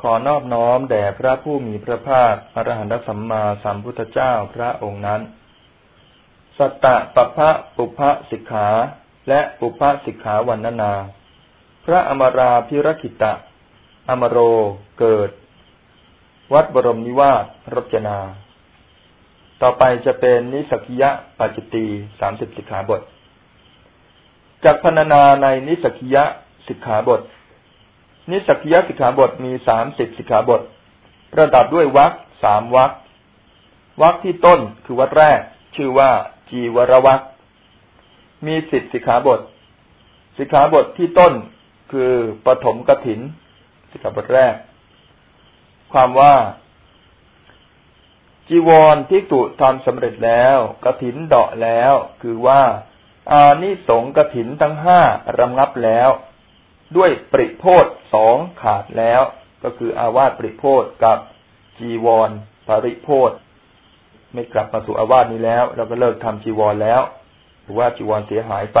ขอนอบน้อมแด่พระผู้มีพระภาคอรหันตสัมมาสัมพุทธเจ้าพระองค์นั้น สัตตะปะพะปุพะสิกขา และปุพะสิกขาวันนา พระอมราพิรคิตะ อมโรเกิด วัดบรมนิวาสรจนา ต่อไปจะเป็นนิสกิยะปัจจิตีสามสิบสิกขาบทจากพรรณนาในนิสกิยะสิกขาบท นิสักยสิกขาบทมีสามสิบสิกขาบท ประดับด้วยวักสามวักวักที่ต้นคือวักแรก ชื่อว่าจีวรวักมีสิบสิกขาบท สิกขาบทที่ต้นคือปฐมกถิน สิกขาบทแรก ความว่า จีวรที่ตุทำสำเร็จแล้วกถินเดาะแล้ว คือว่า อานิสงกถินทั้งห้ารำงับแล้ว ด้วยปริโพธสองขาดแล้ว ก็คืออาวาสปริโพธกับจีวรปริโพธไม่กลับมาสู่อาวาสนี้แล้ว เราก็เลิกทำจีวรแล้วหรือว่าจีวรเสียหายไป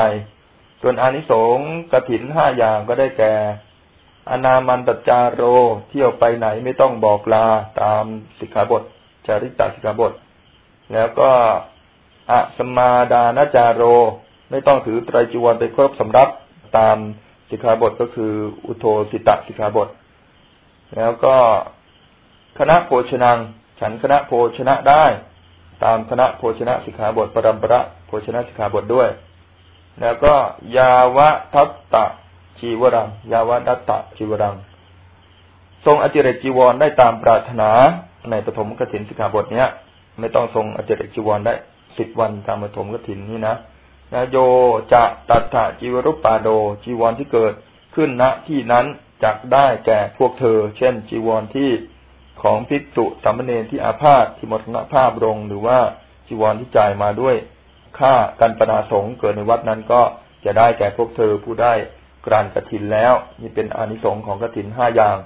ส่วนอานิสงส์กถินห้าอย่างก็ได้แก่ อนามันตจารโรเที่ยวไปไหนไม่ต้องบอกลาตามสิกขาบท จาริตาสิกขาบท แล้วก็อะสมาดานาจารโร ไม่ต้องถือไตรจีวรไปครบสำรับตาม สิกขาบทก็คือ อุโทสิตะสิกขาบท แล้วก็คณะโภชนัง ฉันคณะโภชนะได้ ตามคณะโภชนะสิกขาบทปรัมประโภชนะสิกขาบทด้วย แล้วก็ ยาวะทัตตะจีวรัง ยาวะดัตตะจีวรัง ทรงอจิเรจีวรได้ตามปรารถนาในปฐมกถินสิกขาบทเนี้ย ไม่ต้องทรงอจิเรจีวรได้สิบวันตามปฐมกถินนี้นะ นะโยจะตัตถะจีวรุปปาโดจีวรที่เกิดขึ้นณที่นั้นจักได้แก่พวกเธอ เช่น จีวรที่ของภิกษุสามเณรที่อาพาธที่หมดภาพลงหรือว่าจีวรที่จ่ายมาด้วยค่ากันปนาสงเกิดในวัดนั้นก็จะได้แก่พวกเธอผู้ได้กรานกระถินแล้ว นี่เป็นอานิสงส์ของกระถินห้าอย่าง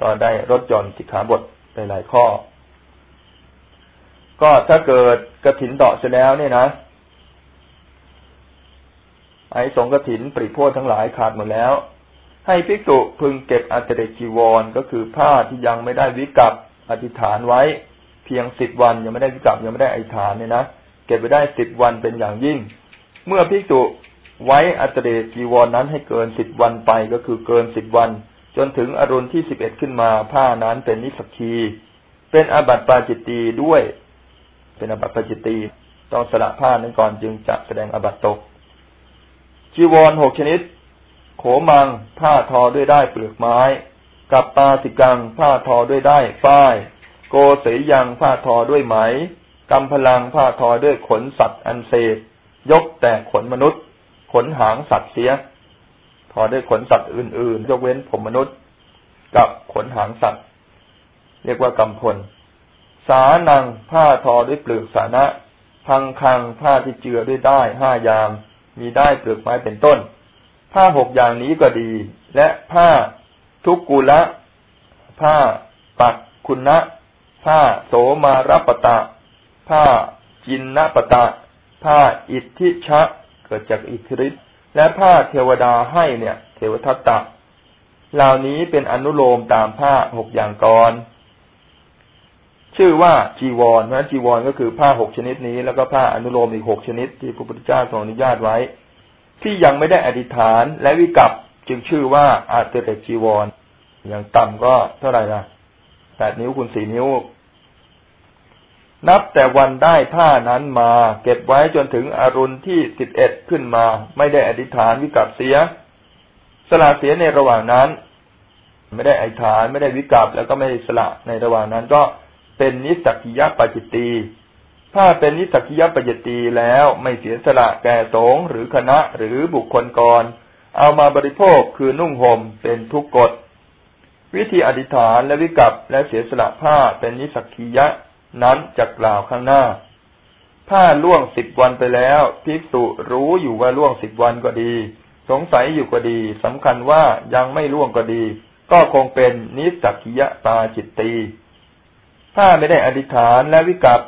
ก็ได้รถจนสิกขาบทหลายข้อ ก็ถ้าเกิดกระถินเดาะเสร็จแล้วเนี่ยนะ ไอสงกถินปริโพธทั้งหลายขาดหมดแล้ว ให้ภิกษุพึงเก็บอัตเดจีวรก็คือผ้าที่ยังไม่ได้วิกับอธิษฐานไว้ เพียงสิบวันยังไม่ได้วิกับยังไม่ได้อธิษฐานเนี่ยนะเก็บไปได้สิบวันเป็นอย่างยิ่ง เมื่อภิกษุไว้อัตเดจีวรนั้นให้เกินสิบวันไปก็คือเกินสิบวัน จนถึงอรุณที่สิบเอ็ดขึ้นมาผ้านั้นเป็นนิสกีเป็นอาบัติปาจิตตีด้วย เป็นอาบัติปาจิตตีต้องสละผ้านั้นก่อนจึงจะแสดงอาบัติตก จีวรหกชนิด โขมังผ้าทอด้วยได้เปลือกไม้ กับปาสิกังผ้าทอด้วยได้ฝ้าย โกเสยยังผ้าทอด้วยไหมกำพลังผ้าทอด้วยขนสัตว์อันเศษ ยกแต่ขนมนุษย์ ขนหางสัตว์เสีย ทอด้วยขนสัตว์อื่นๆ ยกเว้นผมมนุษย์ กับขนหางสัตว์ เรียกว่ากำพล สานังผ้าทอด้วยเปลือกสานะ พังคังผ้าที่เจือด้วยได้ห้ายาง มีได้เปลือกไม้เป็นต้น ผ้าหกอย่างนี้ก็ดี และผ้าทุกกุละ ผ้าปักคุณนะผ้าโสมารัปตะ ผ้าจินนปตะ ผ้าอิทธิชะ เกิดจากอิทธิฤทธิ์และผ้าเทวดาให้เนี่ย เทวทัตตะ เหล่านี้เป็นอนุโลมตามผ้าหกอย่างก่อน ชื่อว่าจีวรนะจีวรก็คือผ้าหกชนิดนี้ แล้วก็ผ้าอนุโลมอีกหกชนิด ที่พระพุทธเจ้าทรงอนุญาตไว้ ที่ยังไม่ได้อธิษฐานและวิกัปจึงชื่อว่าอาเตเตจีวรอย่างต่ำก็เท่าไหร่ละแปดนิ้วคูณสี่นิ้ว นับแต่วันได้ผ้านั้นมา เก็บไว้จนถึงอรุณที่สิบเอ็ดขึ้นมา ไม่ได้อธิษฐานวิกัปเสีย สละเสียในระหว่างนั้น ไม่ได้อธิษฐานไม่ได้วิกัปแล้วก็ไม่ได้สละในระหว่างนั้นก็ เป็นนิสักิยปัจจิตี ถ้าเป็นนิสักิยปัจจิตีแล้วไม่เสียสละแก่สงหรือคณะหรือบุคคลกร เอามาบริโภคคือนุ่งห่มเป็นทุกกฎ วิธีอธิษฐานและวิกัปและเสียสละผ้าเป็นนิสักิยะนั้นจะกล่าวข้างหน้า ถ้าล่วงสิบวันไปแล้วภิกษุรู้อยู่ว่าล่วงสิบวันก็ดี สงสัยอยู่ก็ดีสำคัญว่ายังไม่ล่วงก็ดี ก็คงเป็นนิสักิยะตาจิตตี ถ้าไม่ได้อธิษฐานและวิกัป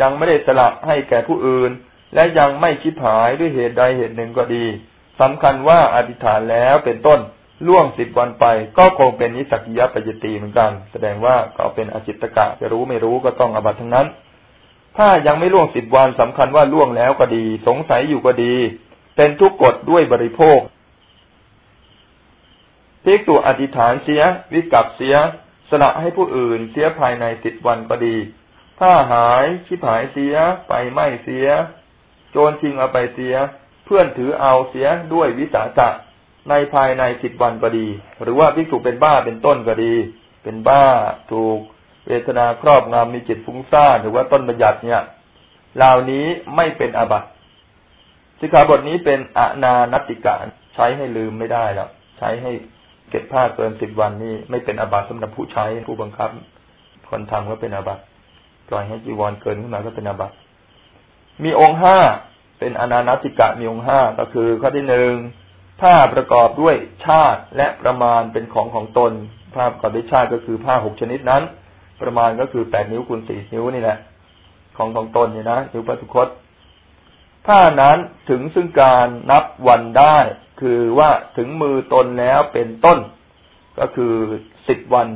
ยังไม่ได้สละให้แก่ผู้อื่น และยังไม่ชิบหายด้วยเหตุใดเหตุหนึ่งก็ดีสำคัญว่าอธิษฐานแล้วเป็นต้นล่วงสิบวันไปก็คงเป็นนิสักิยปัจจตีเหมือนกัน แสดงว่าก็เป็นอจิตตกะจะรู้ไม่รู้ก็ต้องอบัตทั้งนั้น ถ้ายังไม่ล่วงสิบวันสำคัญว่าล่วงแล้วก็ดี สงสัยอยู่ก็ดี เป็นทุกกฎด้วยบริโภคเพิกตัวอธิษฐานเสีย วิกับเสีย ละให้ผู้อื่นเสียภายในสิบวันก็ดี ถ้าหายชิบหายเสียไปไม่เสีย โจรชิงเอาไปเสีย เพื่อนถือเอาเสียด้วยวิสาสะในภายในสิบวันก็ดี หรือว่าพิกษุเป็นบ้าเป็นต้นก็ดี เป็นบ้าถูกเวทนาครอบงำมีจิตฟุ้งซ่านหรือว่าต้นบัญญัติเนี่ยเหล่านี้ไม่เป็นอาบัติสิกขาบทนี้เป็นอนานติกาใช้ให้ลืมไม่ได้แล้วใช้ให้ เก็บผ้าเกินสิบวันนี้ไม่เป็นอาบัติสำหรับผู้ใช้ผู้บังคับ คนทำก็เป็นอาบัติปล่อยให้จีวรเกินขึ้นมาก็เป็นอาบัติมีองค์ห้าเป็นอนานติกะมีองค์ห้าก็คือข้อที่หนึ่งผ้าประกอบด้วยชาติและประมาณเป็นของของตน ผ้าประกอบด้วยชาติก็คือผ้าหกชนิดนั้น ประมาณก็คือแปดนิ้วคูณสี่นิ้วนี่แหละ ของของตนเนี่ยนะนิ้วปัตุคตผ้านั้นถึงซึ่งการนับวันได้ คือว่าถึงมือตนแล้วเป็นต้น ก็คือสิบวัน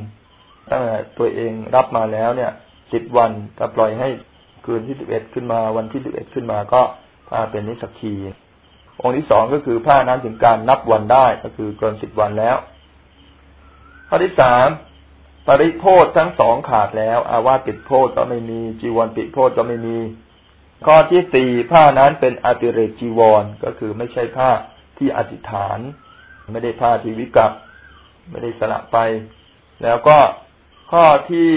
ตั้งแต่ตัวเองรับมาแล้วเนี่ยสิบวันถ้าปล่อยให้คืนที่สิบเอ็ดขึ้นมาวันที่สิบเอ็ดขึ้นมาก็ถ้าเป็นนิสกีองค์ที่สองก็คือผ้านั้นถึงการนับวันได้ก็คือเกินสิบวันแล้วข้อที่สามปริโภททั้งสองขาดแล้ว อาวาติดโทษก็ไม่มีจีวรปิดโทษก็ไม่มี ข้อที่สี่ผ้านั้นเป็นอติเรจีวรก็คือไม่ใช่ผ้า ที่อธิษฐาน ไม่ได้ผ้าที่วิกับ ไม่ได้สละไป แล้วก็ข้อที่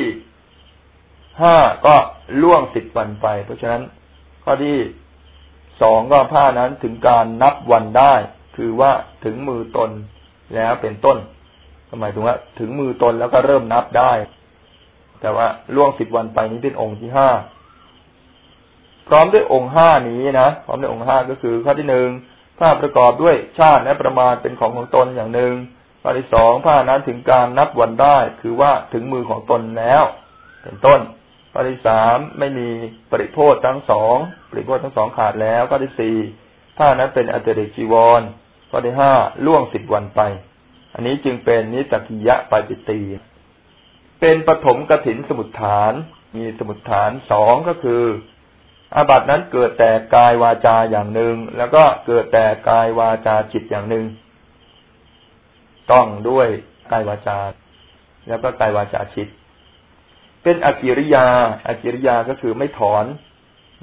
ห้าก็ล่วงสิบวันไป เพราะฉะนั้นข้อที่สองก็ผ้านั้นถึงการนับวันได้ คือว่าถึงมือตนแล้วเป็นต้นหมายถึงว่า ถึงมือตนแล้วก็เริ่มนับได้ แต่ว่าล่วงสิบวันไปนี้เป็นองค์ที่ห้าพร้อมด้วยองค์ห้านี้นะพร้อมด้วยองค์ห้าก็คือข้อที่หนึ่ง ผ้าประกอบด้วยชาติและประมาณเป็นของของตนอย่างหนึ่งข้อที่สองผ้านั้นถึงการนับวันได้ คือว่าถึงมือของตนแล้ว เป็นต้นข้อที่สามไม่มีปริโภททั้งสองปริโภททั้งสองขาดแล้วข้อที่สี่ถ้านั้นเป็นอัจเจจีวรข้อที่ห้าล่วงสิบวันไป อันนี้จึงเป็นนิสกิยะปาจิตีเป็นปฐมกถินสมุทฐาน มีสมุทฐานสองก็คือ อาบัตินั้นเกิดแต่กายวาจาอย่างหนึ่ง แล้วก็เกิดแต่กายวาจาจิตอย่างหนึ่ง ต้องด้วยกายวาจา แล้วก็กายวาจาจิต เป็นอกิริยาอากิริยาก็คือไม่ถอน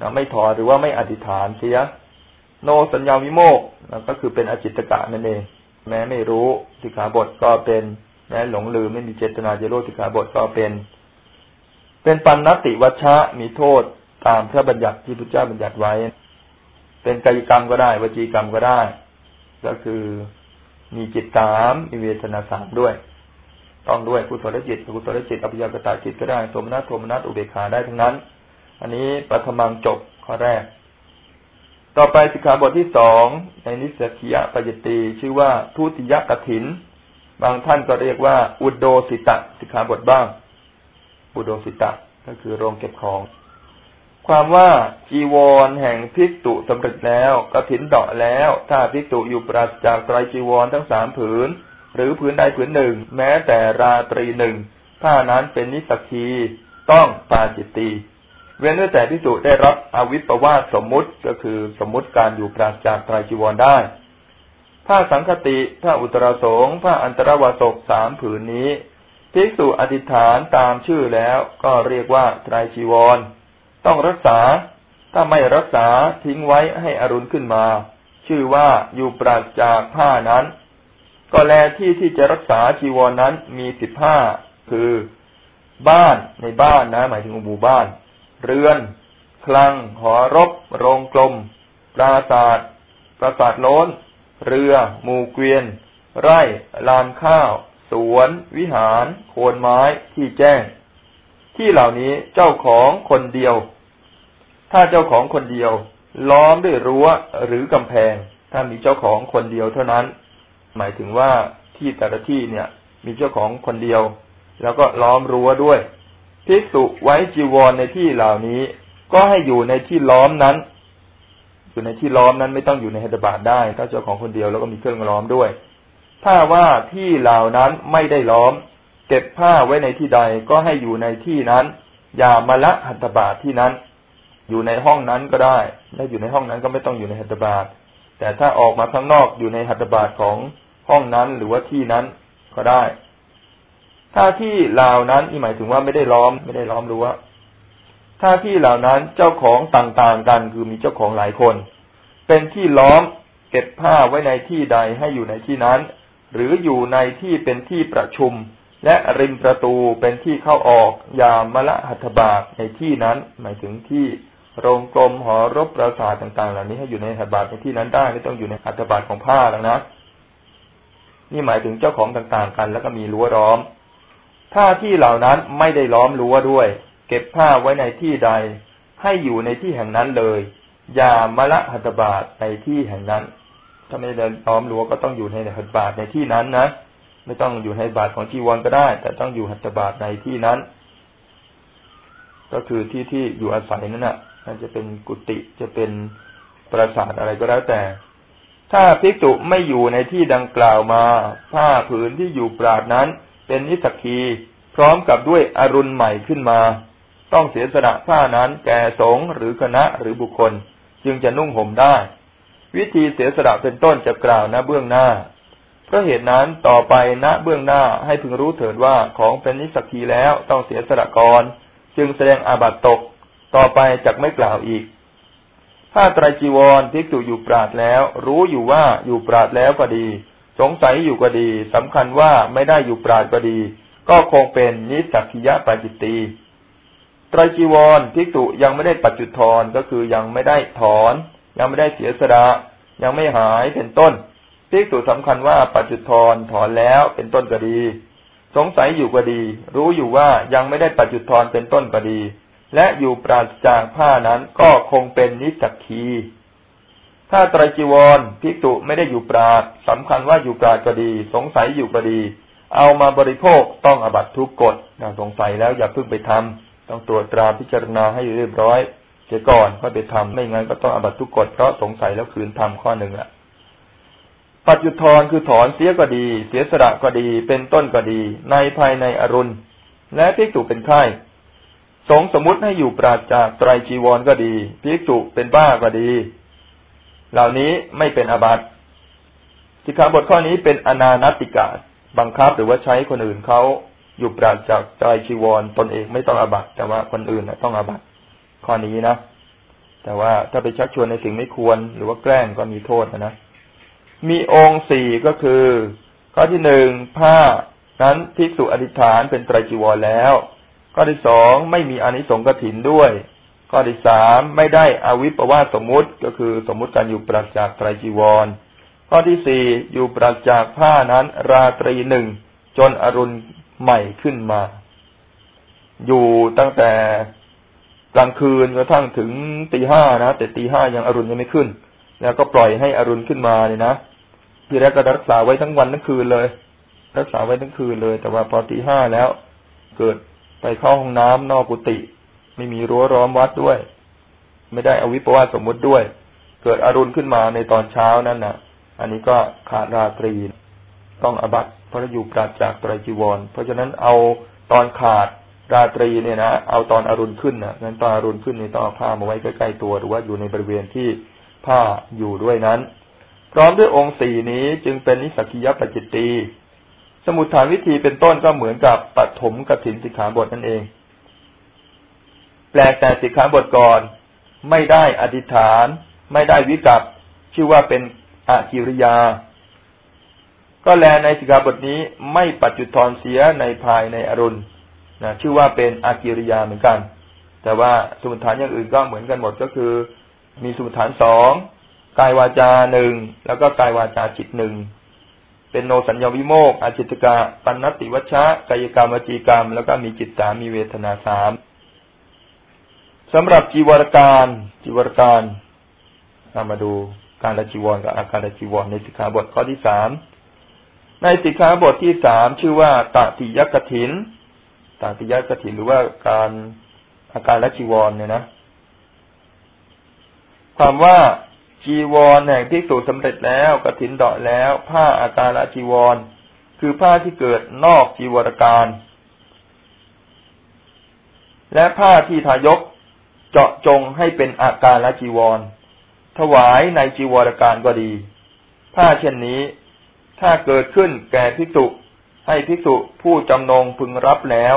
นะไม่ถอนหรือว่าไม่อธิษฐานเสีย โนสัญญาวิโมกนะก็คือเป็นอจิตตกะนั่นเอง แม้ไม่รู้สิกขาบทก็เป็นแม้หลงลืมไม่มีเจตนาจะรู้สิกขาบทก็เป็น เป็นปันนติวัชชะมีโทษ ตามพระบัญญัติที่พระเจ้าบัญญัติไว้ เป็นกายกรรมก็ได้วจีกรรมก็ได้ ก็คือมีจิตสามมีเวทนาสามด้วย ต้องด้วยกุศลจิตกุศลจิตอภิญญากตาจิตก็ได้สมนัตโทมนัตอุเบกขาได้ทั้งนั้น อันนี้ปัทมังจบข้อแรก ต่อไปสิกขาบทที่สองในนิสกิยปยตีชื่อว่าทุติยกถิน บางท่านก็เรียกว่า อุดโดสิตะสิกขาบทบ้าง อุดโดสิตะก็คือโรงเก็บของ ความว่าจีวรแห่งพิกตุสำเร็จแล้วกถินเดาะแล้ว ถ้าพิกตุอยู่ปราศจากไตรจีวรทั้งสามผืน หรือผืนใดผืนหนึ่ง แม้แต่ราตรีหนึ่งผ้านั้นเป็นนิสกีต้องปาจิตตีเว้นแต่พิสุได้รับอวิปวาสสมมุติก็คือสมมุติการอยู่ปราศจากไตรจีวรได้ ผ้าสังคติผ้าอุตราสงผ้าอันตรวาสกสามผืนนี้ภิกษุอธิษฐานตามชื่อแล้วก็เรียกว่าไตรจีวร ต้องรักษา ถ้าไม่รักษาทิ้งไว้ให้อรุณขึ้นมา ชื่อว่าอยู่ปราศจากผ้านั้น ก็แลที่ที่จะรักษาจีวรนนั้นมีสิบห้าคือ บ้านในบ้านนะ หมายถึงหมู่บ้าน เรือน คลัง หอรบ โรงกลม ปราศาสาทปราศาสาทโล้น เรือ หมู่เกวียน ไร่ ลานข้าว สวน วิหาร โคนไม้ที่แจ้ง ที่เหล่านี้เจ้าของคนเดียว ถ้าเจ้าของคนเดียว ล้อมด้วยรั้วหรือกำแพง ถ้ามีเจ้าของคนเดียวเท่านั้น หมายถึงว่าที่แต่ละที่เนี่ย มีเจ้าของคนเดียว แล้วก็ล้อมรั้วด้วยภิกษุไว้จีวรในที่เหล่านี้ ก็ให้อยู่ในที่ล้อมนั้น อยู่ในที่ล้อมนั้นไม่ต้องอยู่ในเฮตบาทได้ ถ้าเจ้าของคนเดียวแล้วก็มีเครื่องล้อมด้วย ถ้าว่าที่เหล่านั้นไม่ได้ล้อม เก็บผ้าไว้ในที่ใดก็ให้อยู่ในที่นั้น อย่ามาละหัตถบาทที่นั้น อยู่ในห้องนั้นก็ได้ถ้าอยู่ในห้องนั้นก็ไม่ต้องอยู่ในหัตถบาทแต่ถ้าออกมาข้างนอกอยู่ในหัตถบาทของห้องนั้นหรือว่าที่นั้นก็ได้ ถ้าที่เหล่านั้นนี่หมายถึงว่าไม่ได้ล้อมไม่ได้ล้อมรั้วถ้าที่เหล่านั้นเจ้าของต่างๆกันคือมีเจ้าของหลายคน เป็นที่ล้อมเก็บผ้าไว้ในที่ใดให้อยู่ในที่นั้น หรืออยู่ในที่เป็นที่ประชุม และริมประตูเป็นที่เข้าออกยามมละหัตถบาทในที่นั้น หมายถึงที่โรงกลมหอรบปราสาทต่างๆ เหล่านี้ให้อยู่ในหัตถบาทในที่นั้นได้ไม่ต้องอยู่ในหัตถบาทของผ้าแล้วนะนี่หมายถึงเจ้าของต่างๆกัน แล้วก็มีรั้วล้อม ถ้าที่เหล่านั้นไม่ได้ล้อมรั้วด้วย เก็บผ้าไว้ในที่ใด ให้อยู่ในที่แห่งนั้นเลยอย่ามละหัตถบาทในที่แห่งนั้น ถ้าไม่ได้ล้อมรั้วก็ต้องอยู่ในหัตถบาทในที่นั้นนะ ไม่ต้องอยู่ในบาทของจีวรก็ได้ แต่ต้องอยู่หัตถบาทในที่นั้น ก็คือที่ที่อยู่อาศัยนั่นแหะอาจจะเป็นกุฏิจะเป็นปราสาทอะไรก็แล้วแต่ ถ้าภิกษุไม่อยู่ในที่ดังกล่าวมา ผ้าผืนที่อยู่ปราดนั้น เป็นนิสักีพร้อมกับด้วยอรุณใหม่ขึ้นมา ต้องเสียสละผ้านั้นแก่สงหรือคณะหรือบุคคล จึงจะนุ่งห่มได้ วิธีเสียสละเป็นต้นจะกล่าวณเบื้องหน้า เพราะเหตุนั้นต่อไปณเบื้องหน้าให้พึงรู้เถิดว่าของเป็นนิสักีแล้วต้องเสียสละก่อนจึงแสดงอาบัตตก ต่อไปจักไม่กล่าวอีก ถ้าไตรจีวรภิกษุอยู่ปราดแล้ว รู้อยู่ว่าอยู่ปราดแล้วก็ดี สงสัยอยู่ก็ดีสำคัญว่าไม่ได้อยู่ปราดก็ดี ก็คงเป็นนิสักิยะปาจิตตีไตรจีวรภิกษุยังไม่ได้ปัจจุทรก็คือยังไม่ได้ถอน ยังไม่ได้เสียสละยังไม่หายเป็นต้น ภิกษุสำคัญว่าปัจจุทรถอนแล้วเป็นต้นก็ดี สงสัยอยู่ก็ดี รู้อยู่ว่ายังไม่ได้ปัจจุทรเป็นต้นก็ดี และอยู่ปราศจากผ้านั้นก็คงเป็นนิสักคีถ้าไตรจีวรภิกษุไม่ได้อยู่ปราดสำคัญว่าอยู่ปราดก็ดี สงสัยอยู่ก็ดี เอามาบริโภคต้องอบัตทุกกฎสงสัยแล้วอย่าเพิ่งไปทำต้องตรวจตราพิจารณาให้เรียบร้อยเสียก่อนก็ไปทำไม่งั้นก็ต้องอบัตทุกกฎเพราะสงสัยแล้วคืนทำข้อหนึ่งละ ปัจจุทรคือถอนเสียก็ดี เสียสระก็ดี เป็นต้นก็ดี ในภายในอรุณ และภิกษุเป็นไข้สงสมมุติให้อยู่ปราศจากไตรจีวรก็ดีภิกษุเป็นบ้าก็ดี เหล่านี้ไม่เป็นอาบัติสิกขาบทข้อนี้เป็นอนานติกาบังคับหรือว่าใช้คนอื่นเขาอยู่ปราศจากไตรจีวรตนเองไม่ต้องอาบัติแต่ว่าคนอื่นต้องอาบัติข้อนี้นะแต่ว่าถ้าไปชักชวนในสิ่งไม่ควรหรือว่าแกล้งก็มีโทษนะนะ มีองค์สี่ก็คือ ข้อที่หนึ่งผ้านั้นภิกษุอธิษฐานเป็นไตรจีวรแล้ว ข้อที่สองไม่มีอนิสงส์กถินด้วย ข้อที่สามไม่ได้อวิปวาสมมุติก็คือสมมุติการอยู่ปราศจากไตรจีวร ข้อที่สี่อยู่ปราศจากผ้านั้นราตรีหนึ่งจนอรุณใหม่ขึ้นมา อยู่ตั้งแต่กลางคืนกระทั่งถึงตีห้านะแต่ตีห้ายังอรุณยังไม่ขึ้น แล้วก็ปล่อยให้อรุณขึ้นมาเนี่ยนะ ที่แรกก็รักษาไว้ทั้งวันทั้งคืนเลย รักษาไว้ทั้งคืนเลย แต่ว่าพอตีห้าแล้ว เกิดไปเข้าห้องน้ำนอกกุฏิไม่มีรั้วร้อมวัดด้วย ไม่ได้อวิปวาสมมุติด้วย เกิดอรุณขึ้นมาในตอนเช้านั่นนะ่ะ อันนี้ก็ขาดราตรี ต้องอบัตเพราะอยู่ปราศจากไตรจีวร เพราะฉะนั้นเอาตอนขาดราตรีเนี่ยนะเอาตอนอรุณขึ้นนะงั้นตอนอรุณขึ้นนี่ต้องเอาผ้ามาไว้ใกล้ๆตัว หรือว่าอยู่ในบริเวณที่ผ้าอยู่ด้วยนั้น พร้อมด้วยองค์สี่นี้จึงเป็นนิสักิยปจิตตีสมุทฐานวิธีเป็นต้นก็เหมือนกับปฐมกถินสิกขาบทนั่นเอง แปลกแต่สิกขาบทก่อน ไม่ได้อธิษฐาน ไม่ได้วิกัปชื่อว่าเป็นอากิริยา ก็แลในสิกขาบทนี้ไม่ปัจจุทรเสียในภายในอรุณนะชื่อว่าเป็นอากิริยาเหมือนกัน แต่ว่าสมุทฐานอย่างอื่นก็เหมือนกันหมดก็คือ มีสมุทฐานสอง กายวาจาหนึ่งแล้วก็กายวาจาจิตหนึ่งเป็นโนสัญญาวิโมกอาจิตกะปันนติวัชชะกายกรรมวจีกรรม แล้วก็มีจิตสามมีเวทนาสามสำหรับจีวรการจีวรการามาดูการละจีวรกับอาการละจีวรในสิกขาบทข้อที่สามในสิกขาบทที่สามชื่อว่าตติยกถินตติยกถินหรือว่าการอาการละจีวรเนี่ยนะ ความว่า จีวรแห่งภิกษุสำเร็จแล้วกระถินดาะแล้ว ผ้าอาการลจีวร คือผ้าที่เกิดนอกจีวรการ และผ้าที่ทายกเจาะจงให้เป็นอาการละจีวร ถวายในจีวรการก็ดี ผ้าเช่นนี้ ถ้าเกิดขึ้นแก่ภิกษุให้ภิกษุผู้จำนงพึงรับแล้ว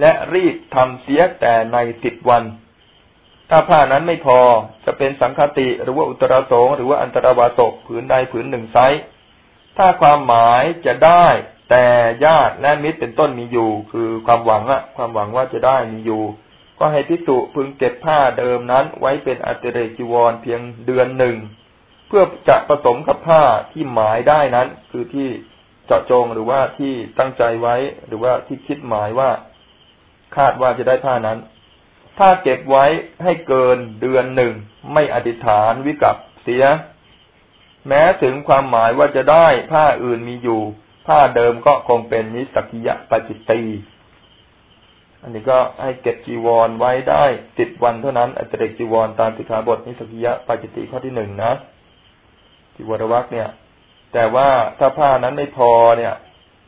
และรีบทำเสียแต่ในสิบวัน ถ้าผ้านั้นไม่พอจะเป็นสังคติหรือว่าอุตราสงหรือว่าอันตรวาตกผืนใดผืนหนึ่งไซถ้าความหมายจะได้แต่ญาติและมิตรเป็นต้นมีอยู่ คือความหวังอะความหวังว่าจะได้มีอยู่ ก็ให้พิสุพึงเก็บผ้าเดิมนั้น ไว้เป็นอัตเรจิวรเพียงเดือนหนึ่ง เพื่อจะผสมกับผ้าที่หมายได้นั้น คือที่เจาะจงหรือว่าที่ตั้งใจไว้หรือว่าที่คิดหมายว่า คาดว่าจะได้ผ้านั้น ถ้าเก็บไว้ให้เกินเดือนหนึ่งไม่อธิษฐานวิกับเสีย แม้ถึงความหมายว่าจะได้ผ้าอื่นมีอยู่ ผ้าเดิมก็คงเป็นนิสกิยะปจิตตีอันนี้ก็ให้เก็บจีวรไว้ได้สิบวันเท่านั้นอัตเรกจีวรตามสิกขาบทนิสกิยะปจิติข้อที่หนึ่งนะจีวรวักเนี่ย แต่ว่าถ้าผ้านั้นไม่พอเนี่ย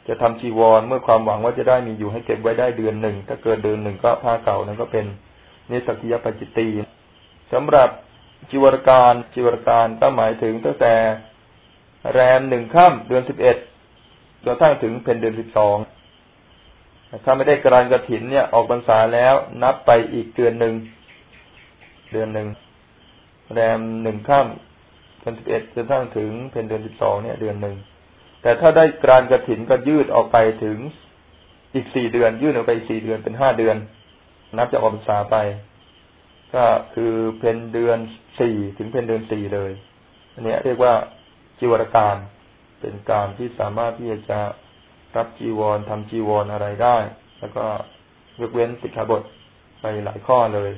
จะทำจีวรเมื่อความหวังว่าจะได้มีอยู่ให้เก็บไว้ได้เดือนหนึ่งถ้าเกินเดือนหนึ่งก็ผ้าเก่านั้นก็เป็น นสักิยปจิตตีสำหรับจิวรการจิวรการก็หมายถึงตั้งแต่แรมหนึ่งค่ำเดือนสิบเอ็ดจนทั้งถึงเพนเดือนสิบสองถ้าไม่ได้กรานกระถินเนี่ยออกพรรษาแล้วนับไปอีกเดือนหนึ่งเดือนหนึ่งแรมหนึ่งค่ำเดือนสิบเอ็ดจนทั้งถึงเพนเดือนสิบสองเนี่ยเดือนหนึ่งแต่ถ้าได้กรานกระถินก็ยืดออกไปถึงอีกสี่เดือน ยืดออกไปสี่เดือนเป็นห้าเดือน นับจากออกพรรษาไป ก็คือเพนเดือนสี่ถึงเพนเดือนสี่เลย อันนี้เรียกว่าจีวรการเป็นการที่สามารถที่จะรับจีวรทำจีวรอะไรได้ แล้วก็ยกเว้นสิกขาบทไปหลายข้อเลย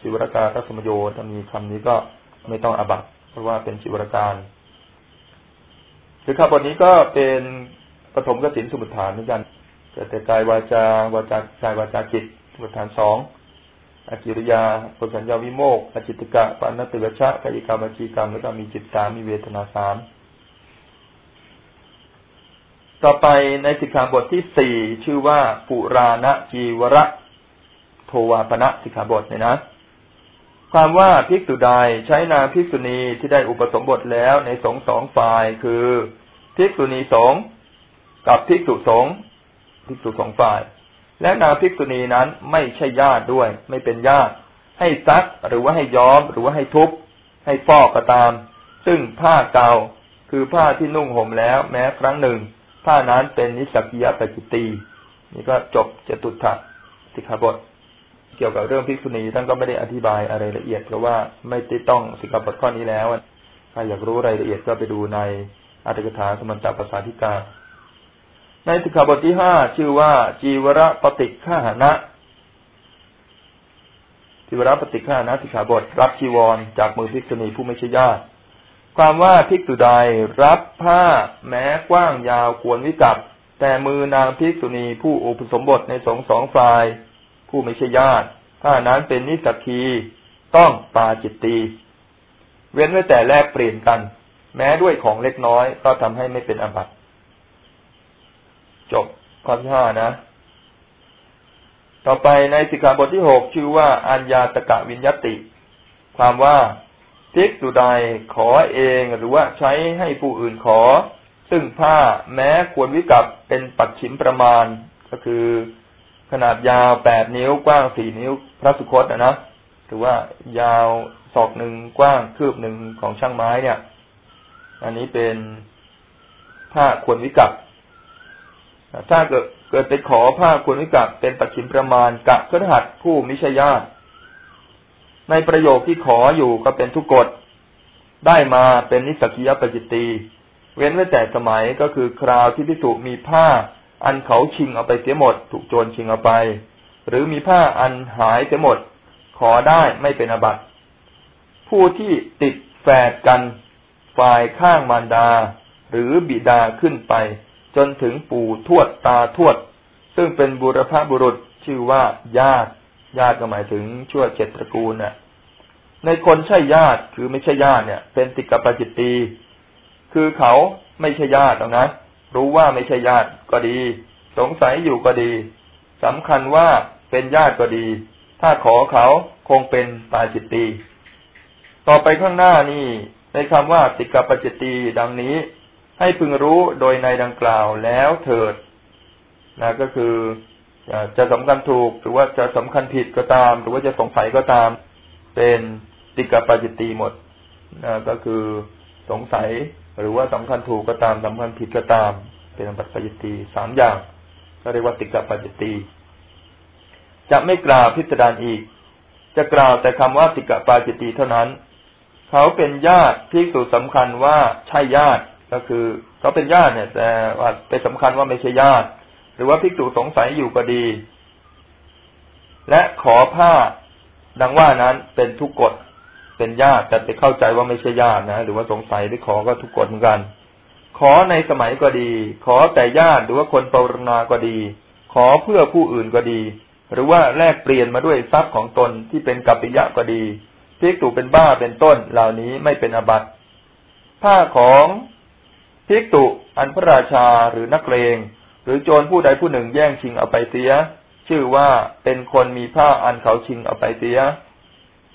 จีวรการรัศมโยถ้ามีคำนี้ก็ไม่ต้องอบัตเพราะว่าเป็นจีวรการสิกขาบทนี้ก็เป็นปฐมกสินสมุทฐานเหมือนกันแต่กายวาจาวาจากายวาจาจิต บทฐานสองอากิริยาปสัญญาวิโมกอจิตกะปานติวชะกายกรรมจีกรรมแล้วก็มีจิตสามมีเวทนาสามต่อไปในสิกขาบทที่สี่ชื่อว่าปุราณจีวระโทวาปณะสิกขาบทเนี่ยนะ ความว่าภิกษุใดใช้นามภิกษุณีที่ได้อุปสมบทแล้วในสงสองฝ่ายคือภิกษุณีสงกับภิกษุสงภิกษุสองฝ่าย และนางภิกษุณีนั้นไม่ใช่ญาติด้วย ไม่เป็นญาติ ให้ซักหรือว่าให้ย้อมหรือว่าให้ทุบ ให้ฟอกก็ตาม ซึ่งผ้าเก่าคือผ้าที่นุ่งห่มแล้ว แม้ครั้งหนึ่ง ผ้านั้นเป็นนิสกิยะปจิตีนี่ก็จบจตุถะสิกขาบท เกี่ยวกับเรื่องภิกษุณีท่านก็ไม่ได้อธิบายอะไรละเอียดเพราะว่าไม่ติดต้องสิกขาบทข้อนี้แล้วถ้าอยากรู้รายละเอียดก็ไปดูในอัตถกถาสมันตภาษาธิกา ในสิกขาบทที่ห้าชื่อว่า จีวรปฏิฆาหนะจีวรปฏิฆาหนะสิกขาบท รับจีวรจากมือภิกษุณีผู้ไม่ใช่ญาติความว่าภิกษุใดรับผ้าแม้กว้างยาวควรวิกับ แต่มือนางภิกษุณีผู้อุปสมบทในสองสองฝ่าย ผู้ไม่ใช่ญาติผ้านั้นเป็นนิสักีต้องปาจิตตีเว้นไว้แต่แลกเปลี่ยนกัน แม้ด้วยของเล็กน้อยก็ทำให้ไม่เป็นอบัติ จบข้อที่ห้านะ ต่อไปในสิกขาบทที่หกชื่อว่าอัญญาตกะวิญญติ ความว่าทิกสุใดขอเองหรือว่าใช้ให้ผู้อื่นขอ ซึ่งผ้าแม้ควรวิกับเป็นปัดฉิมประมาณ ก็คือขนาดยาวแปดนิ้วกว้างสี่นิ้วพระสุคตนะนะถือว่ายาวศอกหนึ่งกว้างคืบหนึ่งของช่างไม้เนี่ย อันนี้เป็นผ้าควรวิกับ ถ้าเกิดเกิดไปขอผ้าควรวิกับเป็นปัจฉิมประมาณกะพฤหัสผู้มิชญาตในประโยคที่ขออยู่ก็เป็นทุกกฎได้มาเป็นนิสกิยปจิตตีเว้นไว้แต่สมัยก็คือคราวที่พิสุมีผ้า อันเขาชิงเอาไปเสียหมด ถูกโจรชิงเอาไป หรือมีผ้าอันหายเสียหมด ขอได้ไม่เป็นอบัตผู้ที่ติดแฝดกันฝ่ายข้างมารดา หรือบิดาขึ้นไป จนถึงปู่ทวดตาทวด ซึ่งเป็นบุรพบุรุษชื่อว่าญาติญาติก็หมายถึงชั่วเจ็ดตระกูลน่ะ ในคนใช่ญาติคือไม่ใช่ญาติเนี่ย เป็นติกปจิตตีคือเขาไม่ใช่ญาติหรอกนะรู้ว่าไม่ใช่ญาติก็ดี สงสัยอยู่ก็ดีสำคัญว่าเป็นญาติก็ดี ถ้าขอเขาคงเป็นปาจิตตีต่อไปข้างหน้านี่ในคำว่าติกปจิตตีดังนี้ ให้พึงรู้โดยในดังกล่าวแล้วเถิดนะก็คือจะสำคัญถูกหรือว่าจะสำคัญผิดก็ตาม หรือว่าจะสงสัยก็ตาม เป็นติกปาจิตตีหมดนะก็คือสงสัยหรือว่าสำคัญถูกก็ตามสำคัญผิดก็ตาม เป็นปัจจิตีสามอย่าง ก็เรียกว่าติกปัจจิตีจะไม่กล่าวพิสดารอีก จะกล่าวแต่คำว่าติกปาจิตีเท่านั้น เขาเป็นญาติที่สุดสำคัญว่าใช่ญาติ ก็คือเขาเป็นญาติเนี่ย แต่ว่าไปสำคัญว่าไม่ใช่ญาติ หรือว่าพิกษุสงสัยอยู่ก็ดี และขอผ้าดังว่านั้นเป็นทุกกฎเป็นญาติแต่ไปเข้าใจว่าไม่ใช่ญาตินะหรือว่าสงสัยหรือขอก็ทุกกฎเหมือนกัน ขอในสมัยก็ดี ขอแต่ญาติหรือว่าคนปรณาก็ดี ขอเพื่อผู้อื่นก็ดี หรือว่าแลกเปลี่ยนมาด้วยทรัพย์ของตนที่เป็นกัปปิยะก็ดีพิกตุเป็นบ้าเป็นต้นเหล่านี้ไม่เป็นอบัตผ้าของ พิกตุอันพระราชาหรือนักเลง หรือโจรผู้ใดผู้หนึ่งแย่งชิงเอาไปเสีย ชื่อว่าเป็นคนมีผ้าอันเขาชิงเอาไปเสีย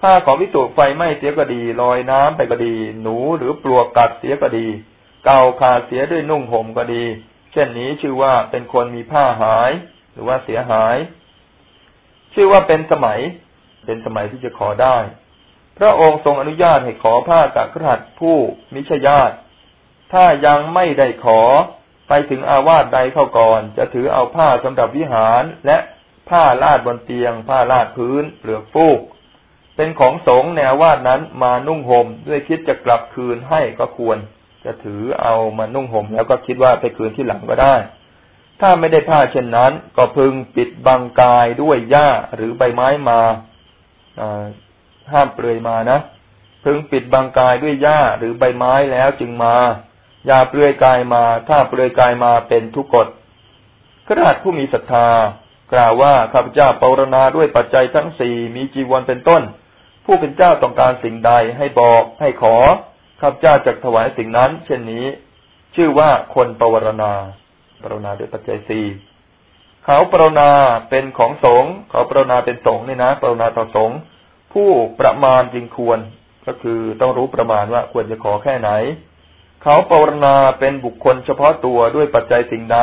ผ้าของพิจุไฟไหม้เสียก็ดีลอยน้ำไปก็ดี หนูหรือปลวกกัดเสียก็ดี เก่าขาดเสียด้วยนุ่งห่มก็ดี เช่นนี้ชื่อว่าเป็นคนมีผ้าหาย หรือว่าเสียหาย ชื่อว่าเป็นสมัย เป็นสมัยที่จะขอได้ พระองค์ทรงอนุญาตให้ขอผ้าจากขรัดผู้มิชญาติ ถ้ายังไม่ได้ขอ ไปถึงอาวาสใดเข้าก่อน จะถือเอาผ้าสำหรับวิหารและผ้าลาดบนเตียง ผ้าลาดพื้นเปลือกฟูก เป็นของสงแนววาดนั้นมานุ่งห่มด้วยคิดจะกลับคืนให้ก็ควร จะถือเอามานุ่งห่มแล้วก็คิดว่าไปคืนที่หลังก็ได้ ถ้าไม่ได้ผ้าเช่นนั้น ก็พึงปิดบังกายด้วยหญ้าหรือใบไม้มาห้ามเปลือยมานะพึงปิดบังกายด้วยหญ้าหรือใบไม้แล้วจึงมา อย่าเปลือยกายมา ถ้าเปลือยกายมาเป็นทุกกฎขราชผู้มีศรัทธา กล่าวว่าข้าพเจ้าปรณาด้วยปัจจัยทั้งสี่มีจีวรเป็นต้น ผู้เป็นเจ้าต้องการสิ่งใดให้บอกให้ขอข้าพเจ้าจะถวายสิ่งนั้น เช่นนี้ ชื่อว่าคนปวารณาปรณาด้วยปัจจัยสี่เขาปรณาเป็นของสงเขาปรณาเป็นสงนี่นะปรณาต่อสงผู้ประมาณจริงควร ก็คือต้องรู้ประมาณว่าควรจะขอแค่ไหน เขาปรณาเป็นบุคคลเฉพาะตัวด้วยปัจจัยสิ่งใด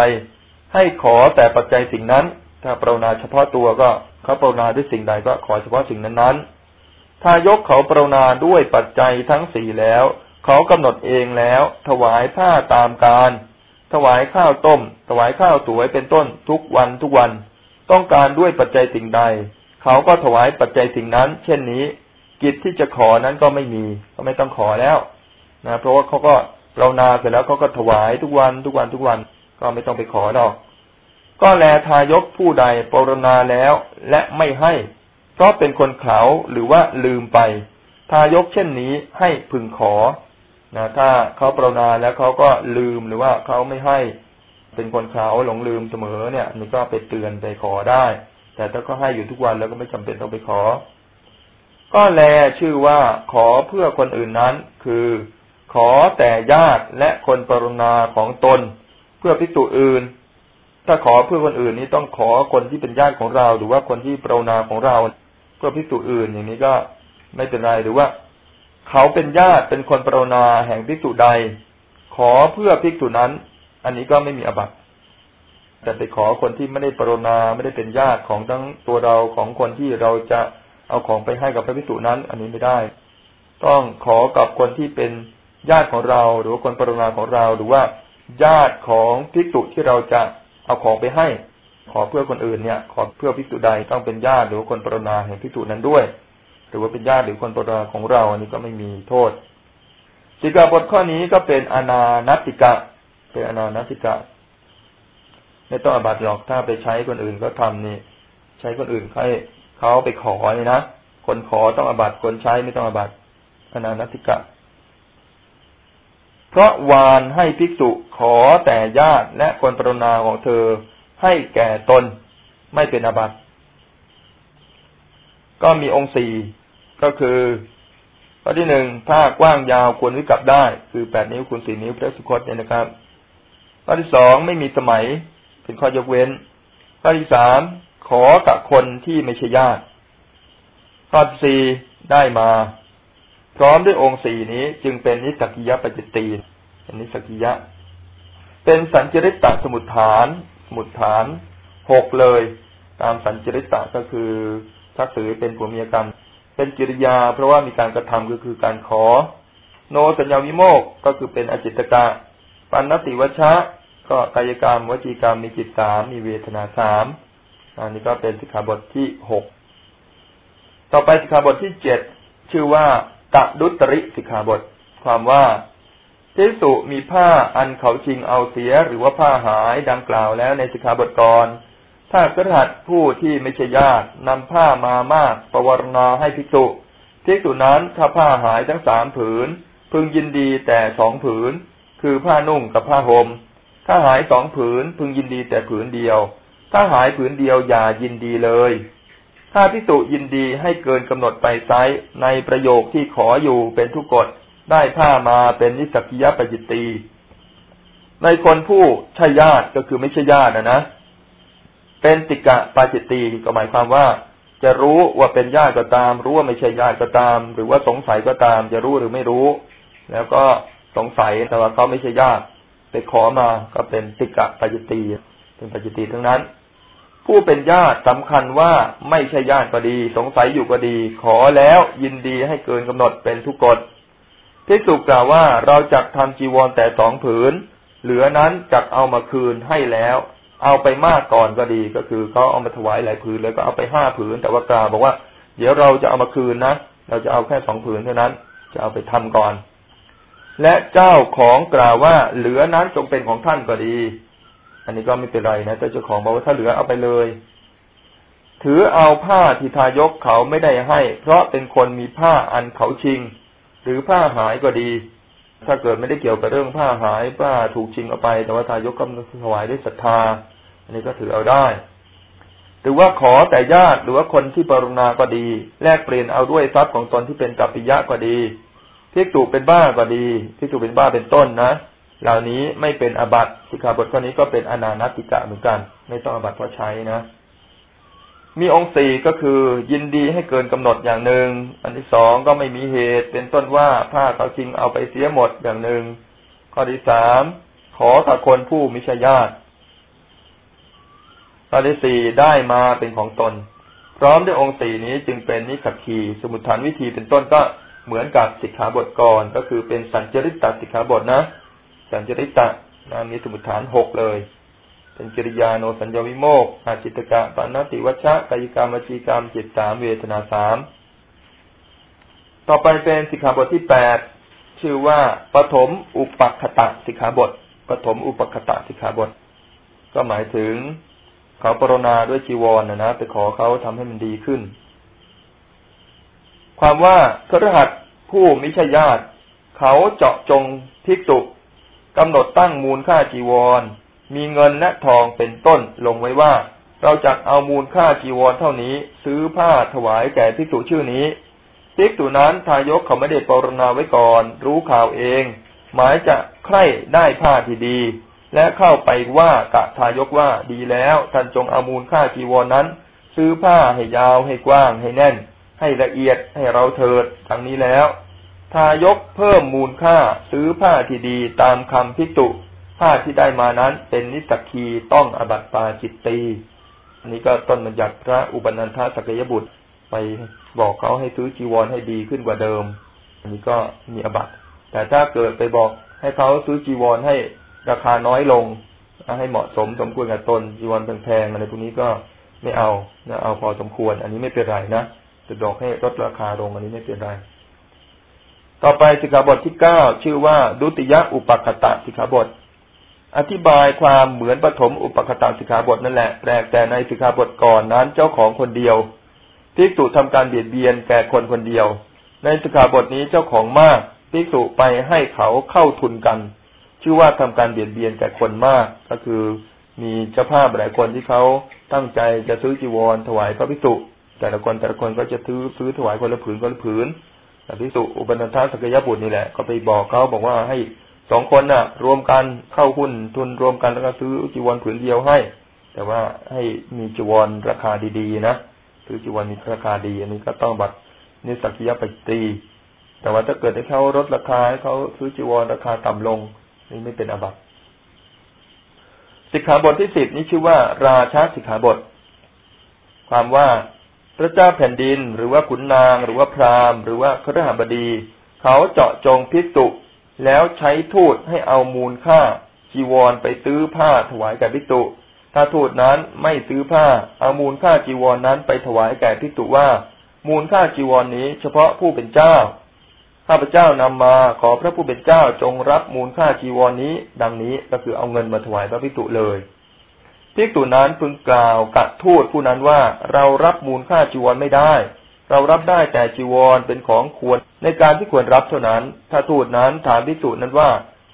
ให้ขอแต่ปัจจัยสิ่งนั้น ถ้าปรณาเฉพาะตัวก็เขาปรณาด้วยสิ่งใดก็ขอเฉพาะสิ่งนั้นๆถ้ายกเขาปรนนาด้วยปัจจัยทั้งสี่แล้ว เขากำหนดเองแล้ว ถวายผ้าตามการ ถวายข้าวต้ม ถวายข้าวสวยเป็นต้นทุกวันทุกวัน ต้องการด้วยปัจจัยสิ่งใด เขาก็ถวายปัจจัยสิ่งนั้น เช่นนี้ กิจที่จะขอนั้นก็ไม่มี ก็ไม่ต้องขอแล้วนะเพราะว่าเขาก็ ปรนนาเสร็จแล้วเขาก็ถวายทุกวันทุกวันทุกวันก็ไม่ต้องไปขอหรอก ก็แลทายกผู้ใดปรนนาแล้วและไม่ให้พราะเป็นคนเขาหรือว่าลืมไป ทายกเช่นนี้ให้พึงขอนะถ้าเขาปรนนาแล้วเขาก็ลืมหรือว่าเขาไม่ให้ เป็นคนเขาหลงลืมเสมอเนี่ยมันก็ไปเตือนไปขอได้ แต่ถ้าก็ให้อยู่ทุกวันแล้วก็ไม่จำเป็นต้องไปขอ ก็แลชื่อว่าขอเพื่อคนอื่นนั้น คือ ขอแต่ญาติและคนปรนนาของตน เพื่อพิสูจน์อื่น ถ้าขอเพื่อคนอื่นนี้ต้องขอคนที่เป็นญาติของเรา หรือว่าคนที่ปรนนาของเรา เพื่อพิสูจอื่นอย่างนี้ก็ไม่เป็นไรหรือว่า เขาเป็นญาติเป็นคนปรนนาแห่งพิสูจใด ขอเพื่อพิสูจนั้น อันนี้ก็ไม่มีอบัตแต่ไปขอคนที่ไม่ได้ปรนนาไม่ได้เป็นญาติของทั้งตัวเราของคนที่เราจะเอาของไปให้กับพระพิสูนั้น อันนี้ไม่ได้ ต้องขอกับคนที่เป็น ญาติของเราหรือว่าคนปรนนาของเราหรือว่าญาติของพิจุที่เราจะเอาของไปให้ ขอเพื่อคนอื่นเนี่ย ขอเพื่อพิจุใดต้องเป็นญาติหรือคนปรนาแห่งพิจุนั้นด้วย หรือว่าเป็นญาติหรือคนปรนาของเราอันนี้ก็ไม่มีโทษสิกาบทข้อนี้ก็เป็นอนานติกะ เป็นอนานติกะไม่ต้องอบัตหรอกถ้าไปใช้คนอื่นก็ทำนี่ ใช้คนอื่นให้เขาไปขอเนี่ยนะคนขอต้องอบัตคนใช้ไม่ต้องอบัตอนานติกะ เพราะวานให้ภิกษุขอแต่ญาติและคนปรนนาของเธอให้แก่ตนไม่เป็นอาบัติ ก็มีองค์สี่ก็คือข้อที่หนึ่งผ้ากว้างยาวควรวิกับได้ คือแปดนิ้วคูณสี่นิ้วพระสุคตเนี่ยนะครับ ข้อที่สองไม่มีสมัยเป็นข้อยกเว้น ข้อที่สามขอกับคนที่ไม่ใช่ญาติ ข้อที่สี่ได้มา พร้อมด้วยองค์สี่นี้จึงเป็นนิสกิยะปจิตีเป็นนิสกิยะ เป็นสัญจริตตสมุทฐาน สมุทฐานหกเลย ตามสัญจริตตก็คือถ้าถือเป็นผัวเมียกัน เป็นกิริยา เพราะว่ามีการกระทำก็คือการขอ โนสัญญาวิโมกก็คือเป็นอจิตกะปันนติวชะ ก็กายกรรมวจีกรรมมีจิตสามมีเวทนาสามอันนี้ก็เป็นสิกขาบทที่หกต่อไปสิกขาบทที่เจ็ดชื่อว่า ตะดุตริสิกขาบท ความว่าทิสุมีผ้าอันเขาชิงเอาเสียหรือว่าผ้าหายดังกล่าวแล้วในสิกขาบทก่อนถ้ากระหัดผู้ที่ไม่ใช่ญาตินำผ้ามามากประวรณาให้ภิกษุภิกษุนั้นถ้าผ้าหายทั้งสามผืน พึงยินดีแต่สองผืน คือผ้านุ่งกับผ้าหม่มถ้าหายสองผืน พึงยินดีแต่ผืนเดียว ถ้าหายผืนเดียวอย่ายินดีเลย ถ้าพิสุยินดีให้เกินกำหนดไปไซในประโยคที่ขออยู่เป็นทุกกฎได้ผ้ามาเป็นนิสกิยปจิตตีในคนผู้ใช่ญาติก็คือไม่ใช่ญาตินะนะเป็นติกะปาจิตตีก็หมายความว่า จะรู้ว่าเป็นญาติก็ตาม รู้ว่าไม่ใช่ญาติก็ตาม หรือว่าสงสัยก็ตาม จะรู้หรือไม่รู้ แล้วก็สงสัยแต่ว่าเขาไม่ใช่ญาติไปขอมาก็เป็นติกะปาจิตตีเป็นปาจิตตีทั้งนั้น ผู้เป็นญาติสำคัญว่าไม่ใช่ญาติก็ดี สงสัยอยู่ก็ดี ขอแล้วยินดีให้เกินกำหนดเป็นทุกกฎที่สุกล่าวว่าเราจักทำจีวรแต่สองผืน เหลือนั้นจักเอามาคืนให้แล้ว เอาไปมากก่อนก็ดีก็คือเขาเอามาถวายหลายผืนเลยก็เอาไปห้าผืน แต่ว่ากล่าวบอกว่า เดี๋ยวเราจะเอามาคืนนะเราจะเอาแค่สองผืนเท่านั้น จะเอาไปทำก่อน และเจ้าของกล่าวว่าเหลือนั้นจงเป็นของท่านก็ดี อันนี้ก็ไม่เป็นไรนะแต่เจ้าของบอกว่าถ้าเหลือเอาไปเลย ถือเอาผ้าที่ทายกเขาไม่ได้ให้ เพราะเป็นคนมีผ้าอันเขาชิง หรือผ้าหายก็ดี ถ้าเกิดไม่ได้เกี่ยวกับเรื่องผ้าหายผ้าถูกชิงเอาไป แต่ว่าทายกก็ถวายด้วยศรัทธา อันนี้ก็ถือเอาได้หรือว่าขอแต่ญาติหรือว่าคนที่ปวารณาก็ดี แลกเปลี่ยนเอาด้วยทรัพย์ของตนที่เป็นกัปปิยะก็ดีภิกษุเป็นบ้าก็ดีภิกษุเป็นบ้าเป็นต้นนะ เหล่านี้ไม่เป็นอาบัติสิกขาบทข้อนี้ก็เป็นอนาณัตติกะเหมือนกัน ไม่ต้องอาบัติเพราะใช้นะ มีองค์สี่ก็คือ ยินดีให้เกินกำหนดอย่างหนึ่ง อันที่สองก็ไม่มีเหตุ เป็นต้นว่าผ้าเขาชิงเอาไปเสียหมดอย่างหนึ่ง ข้อที่สามขอกับคนผู้มิชญาติข้อที่สี่ได้มาเป็นของตน พร้อมด้วยองค์สี่นี้จึงเป็นนิขัคีสมุทฐานวิธีเป็นต้นก็เหมือนกับสิกขาบทก่อนก็คือเป็นสัญจริตตสิกขาบทนะ สัญจริตตะนะมีสมุทฐานหกเลย เป็นกิริยาโนสัญญวิโมกอาจิตกะปานติวัชะกายกรรมวจีกรรมจิตสามเวทนาสามต่อไปเป็นสิกขาบทที่แปดชื่อว่าปฐมอุปคตะสิกขาบทปฐมอุปคตะสิกขาบท ก็หมายถึงเขาปรนนาด้วยจีวรนนะนะไปขอเขาทำให้มันดีขึ้น ความว่าครหัสผู้มิใช่ญาติ เขาเจาะจงทิกตุ กำหนดตั้งมูลค่าจีวร มีเงินและทองเป็นต้นลงไว้ว่า เราจะเอามูลค่าจีวรเท่านี้ ซื้อผ้าถวายแก่พิกษุชื่อนี้พิกษุนั้นทายกเขาไม่ได้ปรนนาไว้ก่อน รู้ข่าวเอง หมายจะใคร่ได้ผ้าที่ดี และเข้าไปว่ากะทายกว่าดีแล้วท่านจงเอามูลค่าจีวรนนั้น ซื้อผ้าให้ยาวให้กว้างให้แน่น ให้ละเอียดให้เราเถิดทั้งนี้แล้ว ทายกเพิ่มมูลค่าซื้อผ้าที่ดีตามคำพิกษุผ้าที่ได้มานั้นเป็นนิสกีต้องอบัตตาจิตตีอันนี้ก็ต้นบัญญัติพระอุปนันทสักยบุตรไปบอกเขาให้ซื้อจีวรให้ดีขึ้นกว่าเดิม อันนี้ก็มีอบัตแต่ถ้าเกิดไปบอกให้เขาซื้อจีวรให้ราคาน้อยลง ให้เหมาะสมสมควรกับตนจีวรแพงๆอะไรพวกนี้ก็ไม่เอานะเอาพอสมควร อันนี้ไม่เป็นไรนะจะบอกให้ลดราคาลงอันนี้ไม่เป็นไร ต่อไปสิกขาบทที่เก้าชื่อว่า ดุติยะอุปกตะสิกขาบท อธิบายความเหมือนปฐมอุปคตาสิกขาบทนั่นแหละแปลกแต่ในสิกขาบทก่อนนั้นเจ้าของคนเดียวภิกษุทำการเบียดเบียนแก่คนคนเดียว ในสิกขาบทนี้เจ้าของมากภิกษุไปให้เขาเข้าทุนกัน ชื่อว่าทำการเบียดเบียนแก่คนมากก็คือมีเจ้าภาพหลายคนที่เขาตั้งใจจะซื้อจีวรถวายพระภิกษุแต่ละคนแต่ละคนก็จะซื้อซื้อถวายคนละผืนคนละผืน แต่พิสุอุปนันทสกยบุตรนี่แหละ ก็ไปบอกเขาบอกว่าให้สองคนน่ะ รวมกันเข้าหุ้นทุนรวมกันแล้วก็ซื้อจีวรผืนเดียวให้ แต่ว่าให้มีจีวรราคาดีๆนะซื้อจีวรมีราคาดี อันนี้ก็ต้องบัตรนิสักิยปตีแต่ว่าถ้าเกิดให้เขาลดราคาให้เขาซื้อจีวรราคาต่ำลง นี่ไม่เป็นอบัตสิกขาบทที่สิบนี้ชื่อว่า ราชาสิกขาบท ความว่า พระเจ้าแผ่นดิน หรือว่าขุนนาง หรือว่าพราหมณ์ หรือว่าครหบดี เขาเจาะจงพิสุแล้วใช้ทูตให้เอามูลค่าจีวรไปซื้อผ้าถวายแก่พิสุถ้าทูตนั้นไม่ซื้อผ้าเอามูลค่าจีวรนนั้นไปถวายแก่พิสุว่า มูลค่าจีวรนนี้เฉพาะผู้เป็นเจ้า ข้าพเจ้านำมาขอพระผู้เป็นเจ้าจงรับมูลค่าจีวรนนี้ ดังนี้ก็คือเอาเงินมาถวายพระพิสุเลย ภิกษุนั้นพึงกล่าวกับทูตผู้นั้นว่าเรารับมูลค่าจีวรไม่ได้ เรารับได้แต่จีวรเป็นของควรในการที่ควรรับเท่านั้น ถ้าทูตนั้นถามภิกษุนั้นว่า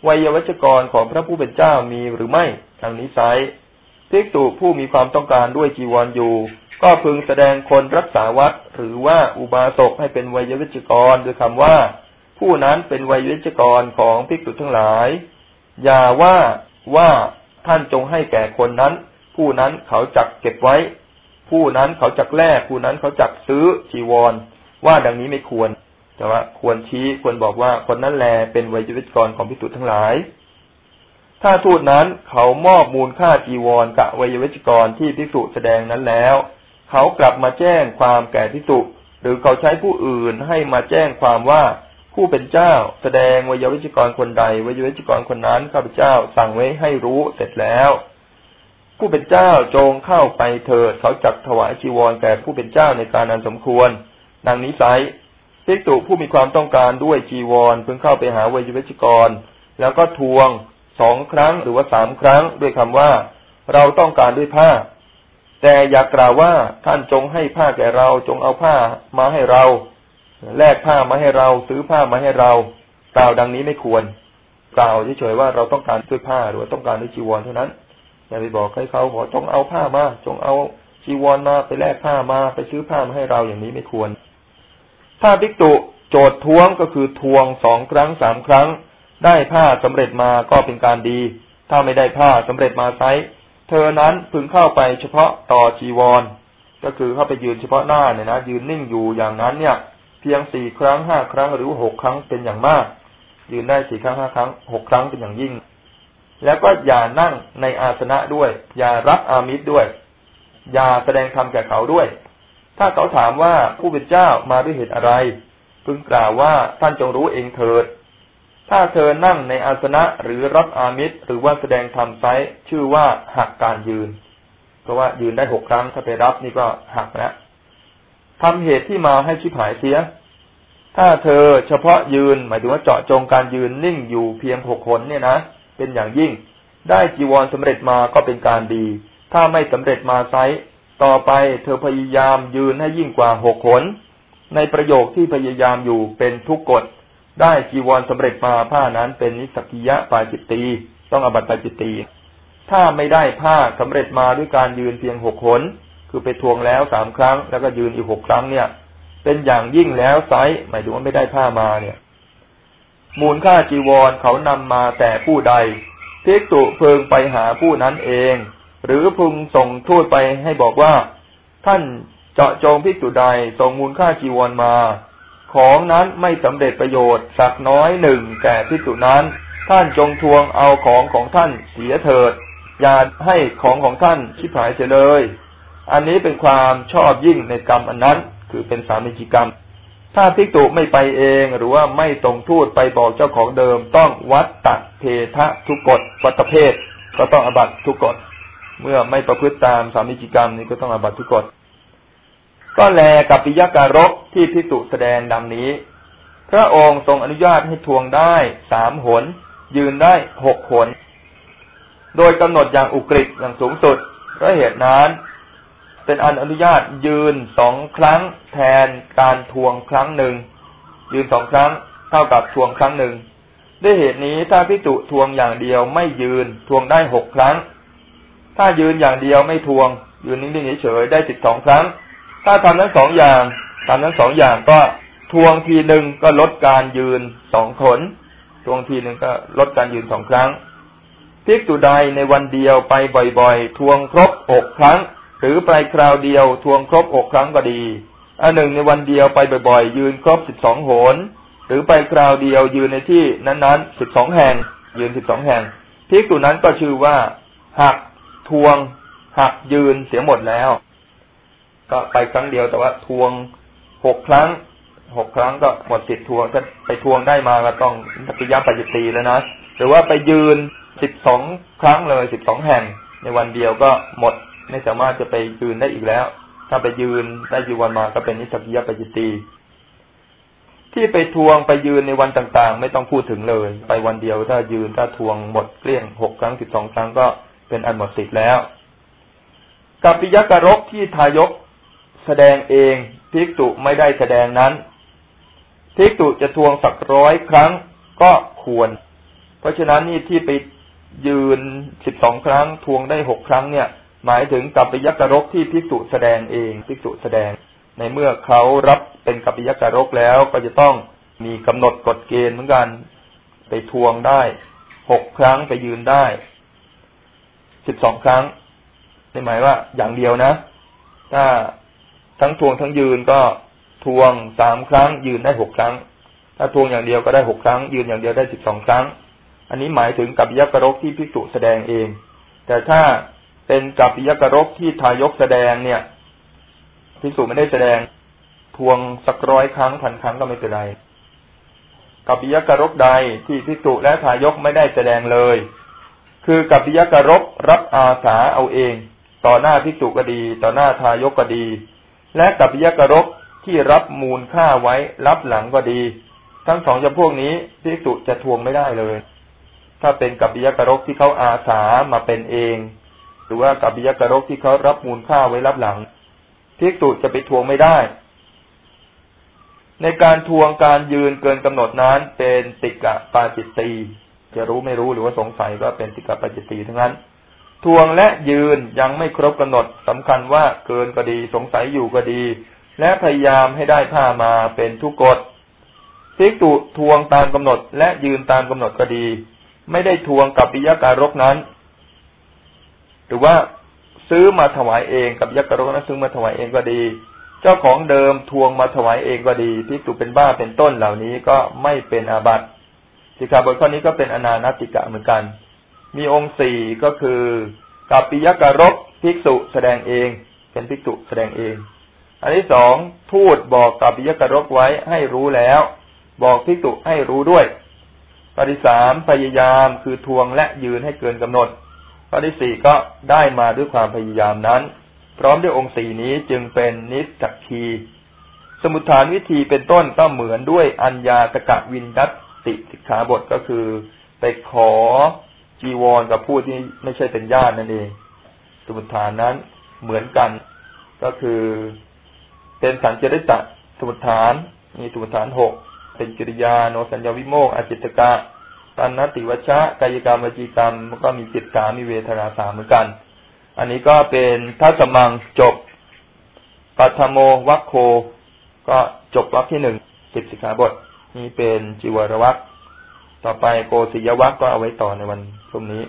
วัยวัจกรของพระผู้เป็นเจ้ามีหรือไม่ทางนี้ไซภิกษุผู้มีความต้องการด้วยจีวรออยู่ ก็พึงแสดงคนรักษาวัดหรือว่าอุบาสกให้เป็นวัยวัจกรโดยคำว่า ผู้นั้นเป็นวัยวัจกรของภิกษุทั้งหลาย อย่าว่าว่า ท่านจงให้แก่คนนั้น ผู้นั้นเขาจักเก็บไว้ ผู้นั้นเขาจักแลกผู้นั้นเขาจักซื้อจีวร ว่าดังนี้ไม่ควร แต่ว่าควรชี้ควรบอกว่าคนนั้นแลเป็นวิจิวิตกรของพิสุทั้งหลาย ถ้าทูตนั้นเขามอบมูลค่าจีวรกับวิจิวิจกรที่พิสุแสดงนั้นแล้ว เขากลับมาแจ้งความแก่พิสุหรือเขาใช้ผู้อื่นให้มาแจ้งความว่า ผู้เป็นเจ้า แสดงวิยวิจกรคนใดวิยวิจกรคนนั้นข้าพเจ้าสั่งไว้ให้รู้เสร็จแล้ว ผู้เป็นเจ้าจงเข้าไปเถิดเขาจักถวายจีวรแก่ผู้เป็นเจ้าในการอันสมควรดังนี้ไซภิกษุผู้มีความต้องการด้วยจีวรเพิ่งเข้าไปหาวิยวิจกร แล้วก็ทวงสองครั้งหรือว่าสามครั้งด้วยคำว่า เราต้องการด้วยผ้า แต่อย่ากล่าวว่าท่านจงให้ผ้าแก่เราจงเอาผ้ามาให้เรา แลกผ้ามาให้เราซื้อผ้ามาให้เรากล่าวดังนี้ไม่ควร กล่าวเฉยๆว่าเราต้องการด้วยผ้าหรือว่าต้องการด้วยจีวรเท่านั้น อย่าไปบอกให้เขาบอกจงเอาผ้ามาจงเอาจีวรมาไปแลกผ้ามาไปซื้อผ้ามาให้เราอย่างนี้ไม่ควร ถ้าภิกตุโจทย์ทวงก็คือทวงสองครั้งสามครั้ง ได้ผ้าสำเร็จมาก็เป็นการดี ถ้าไม่ได้ผ้าสำเร็จมาไซเธอนั้นพึงเข้าไปเฉพาะต่อจีวร ก็คือเข้าไปยืนเฉพาะหน้าเนี่ยนะยืนนิ่งอยู่อย่างนั้นเนี่ย พียงสี่ครั้งห้าครั้งหรือหกครั้งเป็นอย่างมาก ยืนได้สี่ครั้งห้าครั้งหกครั้งเป็นอย่างยิ่ง แล้วก็อย่านั่งในอาสนะด้วย อย่ารับอามิตรด้วย อย่าแสดงธรรมแก่เขาด้วย ถ้าเขาถามว่าผู้เป็นเจ้ามาด้วยเหตุอะไร พึงกล่าวว่าท่านจงรู้เองเถิด ถ้าเธอนั่งในอาสนะหรือรับอามิตรหรือว่าแสดงธรรมไซชื่อว่าหักการยืน เพราะว่ายืนได้หกครั้งถ้าไปรับนี่ก็หักแล้ว ทำเหตุที่มาให้ชิบหายเสีย ถ้าเธอเฉพาะยืน หมายถึงว่าเจาะจงการยืนนิ่งอยู่เพียงหกคนเนี่ยนะ เป็นอย่างยิ่ง ได้จีวรสำเร็จมาก็เป็นการดี ถ้าไม่สำเร็จมาไซต่อไปเธอพยายามยืนให้ยิ่งกว่าหกคนในประโยคที่พยายามอยู่เป็นทุกกฎ ได้จีวรสำเร็จมาผ้านั้นเป็นนิสกิยะปาจิตตีต้องอบัตปาจิตตีถ้าไม่ได้ผ้าสำเร็จมาด้วยการยืนเพียงหกคน คือไปทวงแล้วสามครั้ง แล้วก็ยืนอีกหกครั้งเนี่ย เป็นอย่างยิ่งแล้วไซหมายถึงว่าไม่ได้ผ้ามาเนี่ย มูลค่าจีวรเขานำมาแต่ผู้ใดภิกษุเพิงไปหาผู้นั้นเอง หรือพึงส่งทูตไปให้บอกว่า ท่านเจาะจงภิกษุใดส่งมูลค่าจีวรมา ของนั้นไม่สำเร็จประโยชน์สักน้อยหนึ่งแก่ภิกษุนั้น ท่านจงทวงเอาของของท่านเสียเถิดอย่าให้ของของท่านชิบหายเสียเลย อันนี้เป็นความชอบยิ่งในกรรมอันนั้น คือเป็นสามีจิกรรม ถ้าพิกตุไม่ไปเองหรือว่าไม่ตรงทูตไปบอกเจ้าของเดิม ต้องวัดตัดเททะทุกกฎวัตเพศก็ต้องอบัตทุกกฎเมื่อไม่ประพฤติตามสามีจิกรรมนี้ก็ต้องอบัตทุกกฎก็แลกับปิยการกที่พิกตุแสดงดังนี้ พระองค์ทรงอนุญาตให้ทวงได้สามหน ยืนได้หกหน โดยกำหนดอย่างอุกฤษอย่างสูงสุดเพราะเหตุนั้น เป็นอันอนุญาตยืนสองครั้งแทนการทวงครั้งหนึ่ง ยืนสองครั้งเท่ากับทวงครั้งหนึ่ง ด้วยเหตุนี้ถ้าพิจุทวงอย่างเดียวไม่ยืนทวงได้หกครั้ง ถ้ายืนอย่างเดียวไม่ทวง ยืนนิ่งๆเฉยๆได้สิบสองครั้ง ถ้าทำทั้งสองอย่างทำทั้งสองอย่างก็ทวงทีหนึ่งก็ลดการยืนสองขนทวงทีหนึ่งก็ลดการยืนสองครั้งภิกษุใดในวันเดียวไปบ่อยๆ ทวงครบหกครั้ง หรือไปคราวเดียวทวงครบหกครั้งก็ดีอันหนึ่งในวันเดียวไปบ่อยๆ ยืนครบสิบสองโหน หรือไปคราวเดียวยืนในที่นั้นๆสิบสองแห่ง ยืนสิบสองแห่งภิกษุนั้นก็ชื่อว่า หักทวง หักยืนเสียหมดแล้ว ก็ไปครั้งเดียวแต่ว่าทวงหกครั้งหกครั้งก็หมดสิทธิ์ทวงถ้าไปทวงได้มาก็ต้องทักยะปัจจตีแล้วนะหรือว่าไปยืนสิบสองครั้งเลยสิบสองแห่ง ในวันเดียวก็หมด ไม่สามารถจะไปยืนได้อีกแล้ว ถ้าไปยืนได้จีวันมาก็เป็นนิสักิยปัจจิตีที่ไปทวงไปยืนในวันต่างๆ ไม่ต้องพูดถึงเลย ไปวันเดียวถ้ายืนถ้าทวงหมดเกลี้ยงหกครั้งสิบสองครั้งก็เป็นอันหมดสิทธิ์แล้วกับปิยกรกที่ทายกแสดงเองภิกษุไม่ได้แสดงนั้นภิกษุจะทวงสักร้อยครั้งก็ควร เพราะฉะนั้นนี่ที่ไปยืนสิบสองครั้งทวงได้หกครั้งเนี่ย หมายถึงกับปิยกรกที่ภิกษุแสดงเองภิกษุแสดง ในเมื่อเขารับเป็นกับปิยกรกแล้วก็จะต้องมีกำหนดกฎเกณฑ์เหมือนกัน ไปทวงได้หกครั้งไปยืนได้สิบสองครั้งในหมายว่าอย่างเดียวนะ ถ้าทั้งทวงทั้งยืนก็ทวงสามครั้ง ยืนได้หกครั้ง ถ้าทวงอย่างเดียวก็ได้หกครั้ง ยืนอย่างเดียวได้สิบสองครั้ง อันนี้หมายถึงกับยักรกที่พิจุแสดงเอง แต่ถ้า เป็นกับยกรกที่ทายกแสดงเนี่ยพิจุไม่ได้แสดงทวงสักร้อยครั้งพันครั้งก็ไม่เป็นไรกับยกรกใดที่พิจุและทายกไม่ได้แสดงเลย คือกับยกรกรับอาสาเอาเอง ต่อหน้าพิจุก็ดี ต่อหน้าทายกก็ดี และกับยกรกที่รับมูลค่าไว้รับหลังก็ดี ทั้งสองจำพวกนี้พิสุจะทวงไม่ได้เลย ถ้าเป็นกับิยกรกที่เขาอาสามาเป็นเอง หรือว่ากับิยกรกที่เขารับมูลค่าไว้รับหลังพิสุจะไปทวงไม่ได้ ในการทวงการยืนเกินกำหนดนั้นเป็นติกะปาจิตตีจะรู้ไม่รู้หรือว่าสงสัยก็เป็นติกะปาจิตตีทั้งนั้น ทวงและยืนยังไม่ครบกำหนดสำคัญว่าเกินก็ดีสงสัยอยู่ก็ดี และพยายามให้ได้ผ้ามาเป็นทุกกฎภิกษุทวงตามกำหนดและยืนตามกำหนดก็ดี ไม่ได้ทวงกับปิยการกนั้น หรือว่าซื้อมาถวายเองกับยักษ์กรกนั้นซื้อมาถวายเองก็ดี เจ้าของเดิมทวงมาถวายเองก็ดีภิกษุเป็นบ้าเป็นต้นเหล่านี้ก็ไม่เป็นอาบัติสิกขาบทข้อนี้ก็เป็นอนานติกะเหมือนกัน มีองค์สี่ก็คือกับปิยกรกภิกษุแสดงเอง เป็นภิกษุแสดงเอง อันที่สองพูดบอกกับปิยกรกไว้ให้รู้แล้ว บอกพิจุให้รู้ด้วยข้อที่สามพยายามคือทวงและยืนให้เกินกำหนด ข้อที่สี่ก็ได้มาด้วยความพยายามนั้น พร้อมด้วยองค์สี่นี้จึงเป็นนิสสักคีสมุทฐานวิธีเป็นต้นก็เหมือนด้วยอัญญาตกะวินดัตติสิกขาบทก็คือ ไปขอจีวรกับผู้ที่ไม่ใช่เป็นญาตินั่นเอง สมุทฐานนั้นเหมือนกัน ก็คือ เป็นสัญจริตะสมุทฐาน มีสมุทฐานหกเป็นกิริยาโนสัญญาวิโมกอจิตกะ ตันนติวัชะกายกรรมวจีกรรมก็มีจิตสามมีเวทนาสามเหมือนกัน อันนี้ก็เป็นทัศมังจบปัทโมวัคโค ก็จบวัคที่หนึ่งสิบสิกขาบท นี่เป็นจิวรวัคต่อไปโกศิยวัคก็เอาไว้ต่อในวันพรุ่งนี้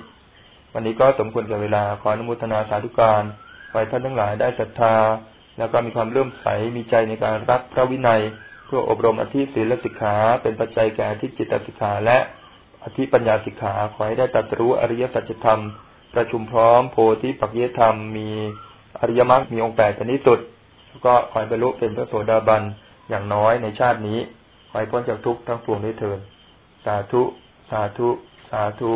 วันนี้ก็สมควรแก่เวลาขออนุโมทนาสาธุการไว้ท่านทั้งหลายได้ศรัทธา แล้วก็มีความเลื่อมใสมีใจในการรักพระวินัย เพื่ออบรมอธิศีลสิกขาเป็นปัจจัยแก่อธิจิตสิกขาและ อธิปัญญาสิกขาขอให้ได้ตรัสรู้อริยสัจธรรม ประชุมพร้อมโพธิปักเยธรรมมีอริยมรรคมีองค์แปดเป็นที่สุดแล้วก็ขอให้บรรลุเป็นพระโสดาบันอย่างน้อยในชาตินี้ ขอให้พ้นจากทุกข์ทั้งปวงด้วยเถิดสาธุ สาธุ สาธุ